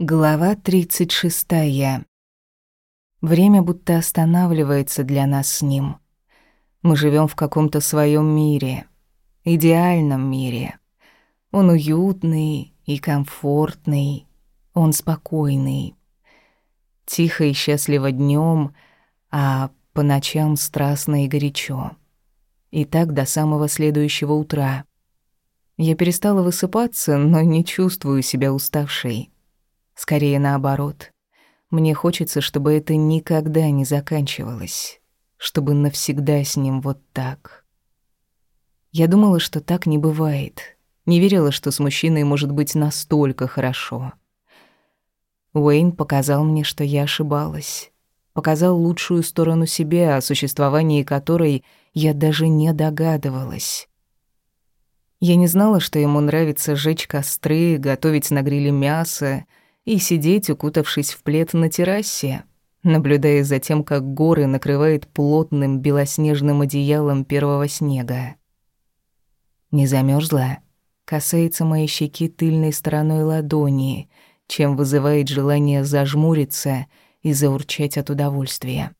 Глава 36. Время будто останавливается для нас с ним. Мы живем в каком-то своем мире, идеальном мире. Он уютный и комфортный, он спокойный. Тихо и счастливо днем, а по ночам страстно и горячо. И так до самого следующего утра. Я перестала высыпаться, но не чувствую себя уставшей. Скорее наоборот. Мне хочется, чтобы это никогда не заканчивалось. Чтобы навсегда с ним вот так. Я думала, что так не бывает. Не верила, что с мужчиной может быть настолько хорошо. Уэйн показал мне, что я ошибалась. Показал лучшую сторону себя, о существовании которой я даже не догадывалась. Я не знала, что ему нравится жечь костры, готовить на гриле мясо, и сидеть, укутавшись в плед на террасе, наблюдая за тем, как горы накрывает плотным белоснежным одеялом первого снега. Не замерзла, касается моей щеки тыльной стороной ладони, чем вызывает желание зажмуриться и заурчать от удовольствия.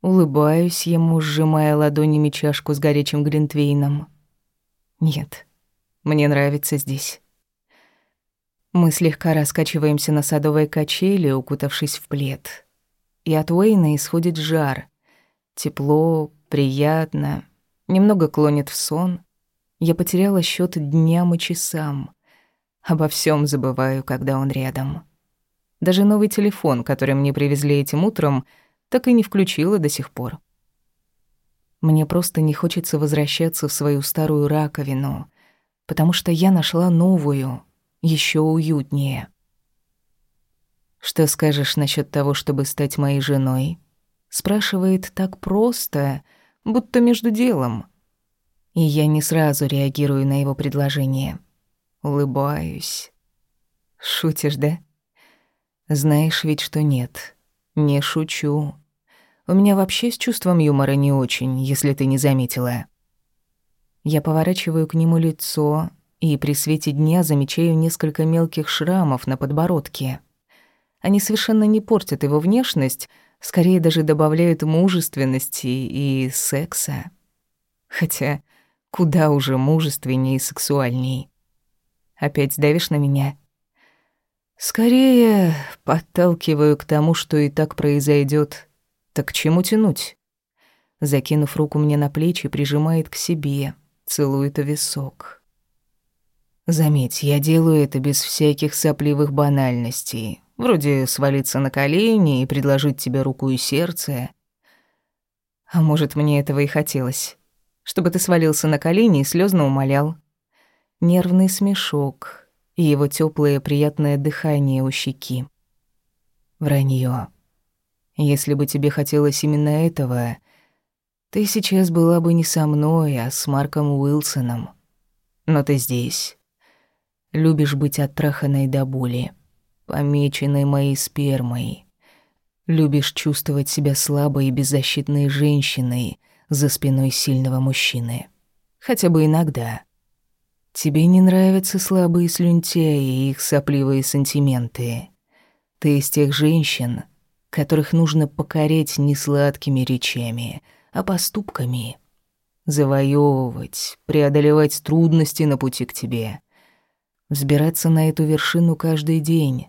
Улыбаюсь ему, сжимая ладонями чашку с горячим глинтвейном. Нет, мне нравится здесь. Мы слегка раскачиваемся на садовой качели, укутавшись в плед. И от Уэйна исходит жар. Тепло, приятно, немного клонит в сон. Я потеряла счет дням и часам. Обо всем забываю, когда он рядом. Даже новый телефон, который мне привезли этим утром, так и не включила до сих пор. Мне просто не хочется возвращаться в свою старую раковину, потому что я нашла новую — еще уютнее. «Что скажешь насчет того, чтобы стать моей женой?» Спрашивает так просто, будто между делом. И я не сразу реагирую на его предложение. Улыбаюсь. «Шутишь, да?» «Знаешь ведь, что нет. Не шучу. У меня вообще с чувством юмора не очень, если ты не заметила». Я поворачиваю к нему лицо, и при свете дня замечаю несколько мелких шрамов на подбородке. Они совершенно не портят его внешность, скорее даже добавляют мужественности и секса. Хотя куда уже мужественнее и сексуальней. Опять давишь на меня? Скорее подталкиваю к тому, что и так произойдет. Так к чему тянуть? Закинув руку мне на плечи, прижимает к себе, целует висок. Заметь, я делаю это без всяких сопливых банальностей, вроде свалиться на колени и предложить тебе руку и сердце. А может, мне этого и хотелось, чтобы ты свалился на колени и слезно умолял. Нервный смешок и его теплое приятное дыхание у щеки. Вранье. Если бы тебе хотелось именно этого, ты сейчас была бы не со мной, а с Марком Уилсоном. Но ты здесь Любишь быть оттраханной до боли, помеченной моей спермой. Любишь чувствовать себя слабой и беззащитной женщиной за спиной сильного мужчины. Хотя бы иногда. Тебе не нравятся слабые слюнтяи и их сопливые сантименты. Ты из тех женщин, которых нужно покорить не сладкими речами, а поступками. Завоевывать, преодолевать трудности на пути к тебе — взбираться на эту вершину каждый день.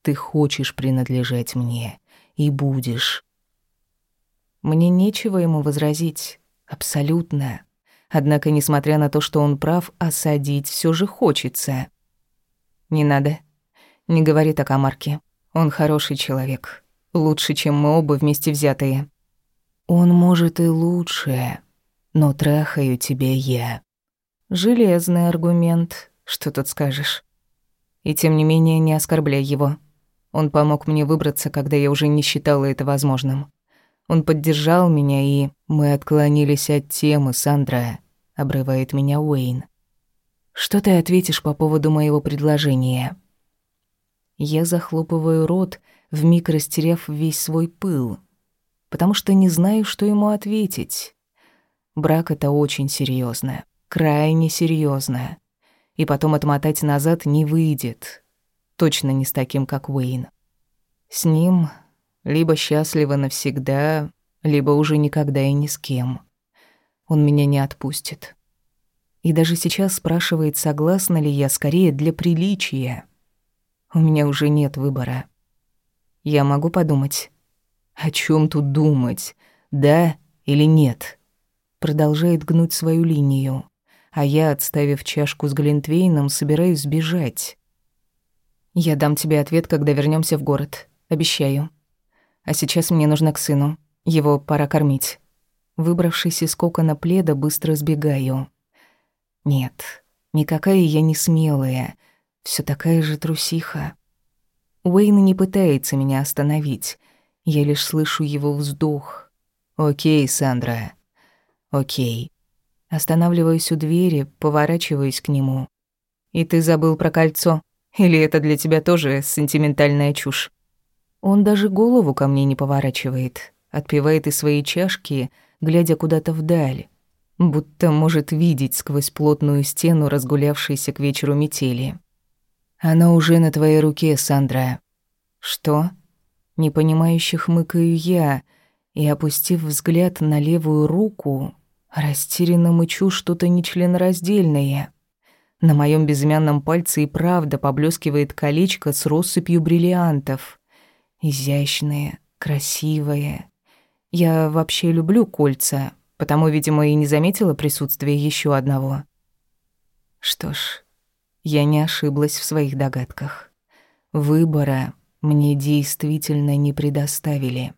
Ты хочешь принадлежать мне и будешь. Мне нечего ему возразить, абсолютно. Однако, несмотря на то, что он прав, осадить все же хочется. Не надо. Не говори так о Марке. Он хороший человек. Лучше, чем мы оба вместе взятые. Он может и лучше, но трахаю тебя я. Железный аргумент, что тут скажешь? И тем не менее не оскорбляй его. Он помог мне выбраться, когда я уже не считала это возможным. Он поддержал меня, и мы отклонились от темы, Сандра, обрывает меня Уэйн. Что ты ответишь по поводу моего предложения? Я захлопываю рот, вмиг растеряв весь свой пыл, потому что не знаю, что ему ответить. Брак это очень серьезно, крайне серьезно и потом отмотать назад не выйдет. Точно не с таким, как Уэйн. С ним либо счастлива навсегда, либо уже никогда и ни с кем. Он меня не отпустит. И даже сейчас спрашивает, согласна ли я скорее для приличия. У меня уже нет выбора. Я могу подумать. О чем тут думать? Да или нет? Продолжает гнуть свою линию, а я, отставив чашку с Глинтвейном, собираюсь сбежать. Я дам тебе ответ, когда вернемся в город. Обещаю. А сейчас мне нужно к сыну. Его пора кормить. Выбравшись из кокона пледа, быстро сбегаю. Нет, никакая я не смелая. Все такая же трусиха. Уэйн не пытается меня остановить. Я лишь слышу его вздох. «Окей, Сандра. Окей». Останавливаюсь у двери, поворачиваюсь к нему. «И ты забыл про кольцо? Или это для тебя тоже сентиментальная чушь?» Он даже голову ко мне не поворачивает, отпивает из своей чашки, глядя куда-то вдаль, будто может видеть сквозь плотную стену разгулявшейся к вечеру метели. «Она уже на твоей руке, Сандра». «Что?» Непонимающе хмыкаю я и, опустив взгляд на левую руку, растерянно мычу что-то нечленораздельное. На моем безымянном пальце и правда поблескивает колечко с россыпью бриллиантов. Изящные, красивые. Я вообще люблю кольца, потому, видимо, и не заметила присутствия еще одного. Что ж, я не ошиблась в своих догадках. Выбора мне действительно не предоставили.